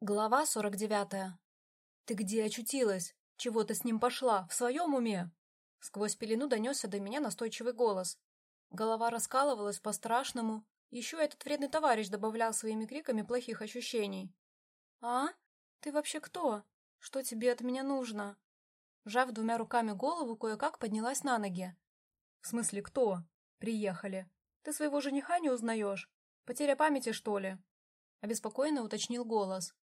Глава сорок девятая. «Ты где очутилась? Чего ты с ним пошла? В своем уме?» Сквозь пелену донесся до меня настойчивый голос. Голова раскалывалась по-страшному. Еще этот вредный товарищ добавлял своими криками плохих ощущений. «А? Ты вообще кто? Что тебе от меня нужно?» Жав двумя руками голову, кое-как поднялась на ноги. «В смысле, кто? Приехали. Ты своего жениха не узнаешь? Потеря памяти, что ли?» Обеспокоенно уточнил голос.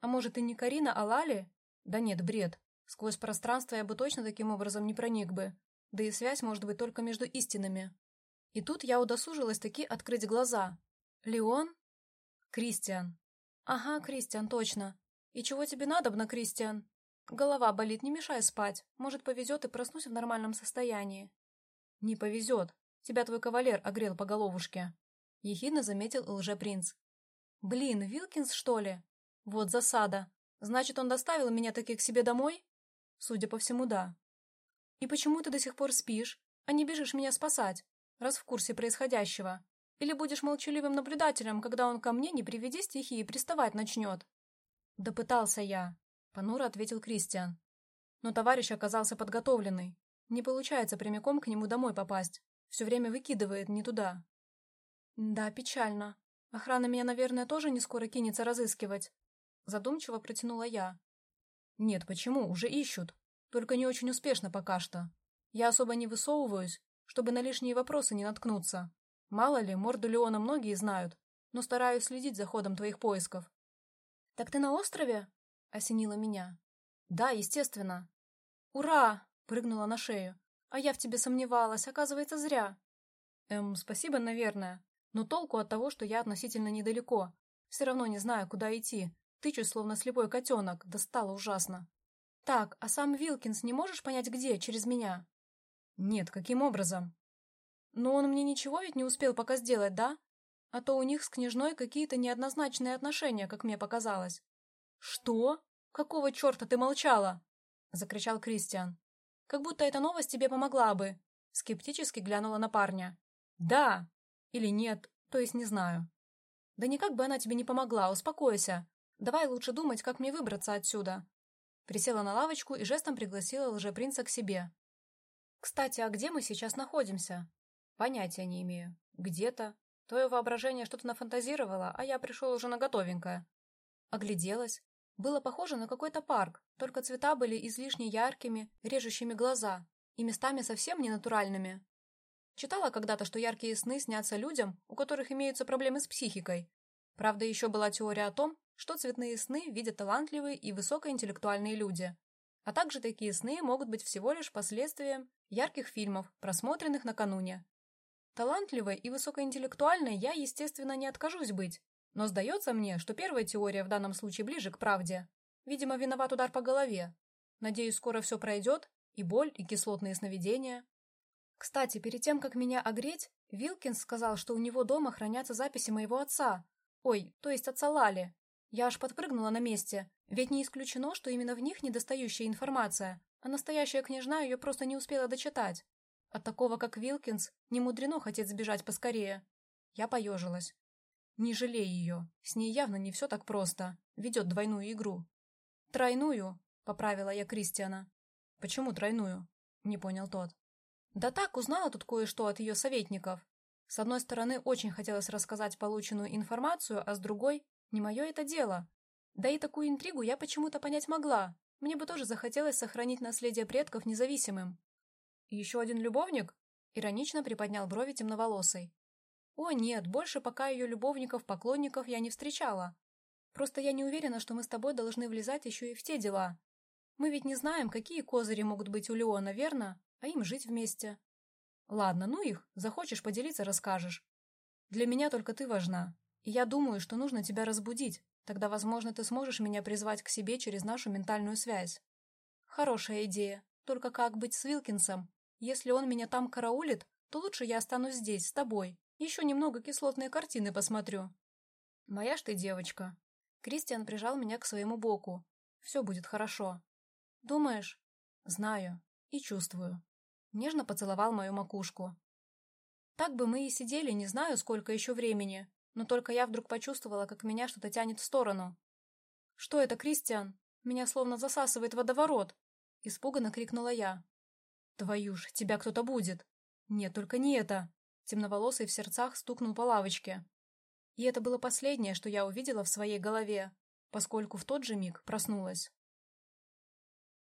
А может, и не Карина, а Лали? Да нет, бред. Сквозь пространство я бы точно таким образом не проник бы. Да и связь может быть только между истинами. И тут я удосужилась таки открыть глаза. Леон? Кристиан. Ага, Кристиан, точно. И чего тебе надобно, Кристиан? Голова болит, не мешай спать. Может, повезет и проснусь в нормальном состоянии. Не повезет. Тебя твой кавалер огрел по головушке. Ехидно заметил лжепринц. Блин, Вилкинс, что ли? Вот засада. Значит, он доставил меня таки к себе домой? Судя по всему, да. И почему ты до сих пор спишь, а не бежишь меня спасать, раз в курсе происходящего? Или будешь молчаливым наблюдателем, когда он ко мне, не приведи стихии, приставать начнет? Да пытался я, понуро ответил Кристиан. Но товарищ оказался подготовленный. Не получается прямиком к нему домой попасть. Все время выкидывает не туда. Да, печально. Охрана меня, наверное, тоже не скоро кинется разыскивать. Задумчиво протянула я. Нет, почему? Уже ищут. Только не очень успешно пока что. Я особо не высовываюсь, чтобы на лишние вопросы не наткнуться. Мало ли, морду Леона многие знают, но стараюсь следить за ходом твоих поисков. «Так ты на острове?» — осенило меня. «Да, естественно». «Ура!» — прыгнула на шею. «А я в тебе сомневалась, оказывается, зря». «Эм, спасибо, наверное. Но толку от того, что я относительно недалеко. Все равно не знаю, куда идти, Тычусь, словно слепой котенок, достало ужасно. Так, а сам Вилкинс не можешь понять, где, через меня? Нет, каким образом? Но он мне ничего ведь не успел пока сделать, да? А то у них с княжной какие-то неоднозначные отношения, как мне показалось. Что? Какого черта ты молчала? Закричал Кристиан. Как будто эта новость тебе помогла бы. Скептически глянула на парня. Да. Или нет, то есть не знаю. Да никак бы она тебе не помогла, успокойся. Давай лучше думать, как мне выбраться отсюда. Присела на лавочку и жестом пригласила лжепринца к себе. Кстати, а где мы сейчас находимся? Понятия не имею. Где-то. Твое воображение что-то нафантазировало, а я пришел уже на готовенькое. Огляделась. Было похоже на какой-то парк, только цвета были излишне яркими, режущими глаза, и местами совсем ненатуральными. Читала когда-то, что яркие сны снятся людям, у которых имеются проблемы с психикой. Правда, еще была теория о том, что цветные сны видят талантливые и высокоинтеллектуальные люди. А также такие сны могут быть всего лишь последствием ярких фильмов, просмотренных накануне. Талантливой и высокоинтеллектуальной я, естественно, не откажусь быть, но сдается мне, что первая теория в данном случае ближе к правде. Видимо, виноват удар по голове. Надеюсь, скоро все пройдет, и боль, и кислотные сновидения. Кстати, перед тем, как меня огреть, Вилкинс сказал, что у него дома хранятся записи моего отца. Ой, то есть отца Лали, я аж подпрыгнула на месте, ведь не исключено, что именно в них недостающая информация, а настоящая княжна ее просто не успела дочитать. От такого, как Вилкинс, не мудрено хотеть сбежать поскорее. Я поежилась. Не жалей ее, с ней явно не все так просто, ведет двойную игру. «Тройную», — поправила я Кристиана. «Почему тройную?» — не понял тот. «Да так, узнала тут кое-что от ее советников. С одной стороны, очень хотелось рассказать полученную информацию, а с другой не мое это дело. Да и такую интригу я почему-то понять могла. Мне бы тоже захотелось сохранить наследие предков независимым. «Еще один любовник?» — иронично приподнял брови темноволосой. «О, нет, больше пока ее любовников-поклонников я не встречала. Просто я не уверена, что мы с тобой должны влезать еще и в те дела. Мы ведь не знаем, какие козыри могут быть у Леона, верно? А им жить вместе. Ладно, ну их, захочешь поделиться, расскажешь. Для меня только ты важна. Я думаю, что нужно тебя разбудить. Тогда, возможно, ты сможешь меня призвать к себе через нашу ментальную связь. Хорошая идея. Только как быть с Вилкинсом? Если он меня там караулит, то лучше я останусь здесь, с тобой. Еще немного кислотные картины посмотрю. Моя ж ты девочка. Кристиан прижал меня к своему боку. Все будет хорошо. Думаешь? Знаю. И чувствую. Нежно поцеловал мою макушку. Так бы мы и сидели, не знаю, сколько еще времени, но только я вдруг почувствовала, как меня что-то тянет в сторону. Что это, Кристиан? Меня словно засасывает водоворот!» Испуганно крикнула я. «Твою ж, тебя кто-то будет!» «Нет, только не это!» Темноволосый в сердцах стукнул по лавочке. И это было последнее, что я увидела в своей голове, поскольку в тот же миг проснулась.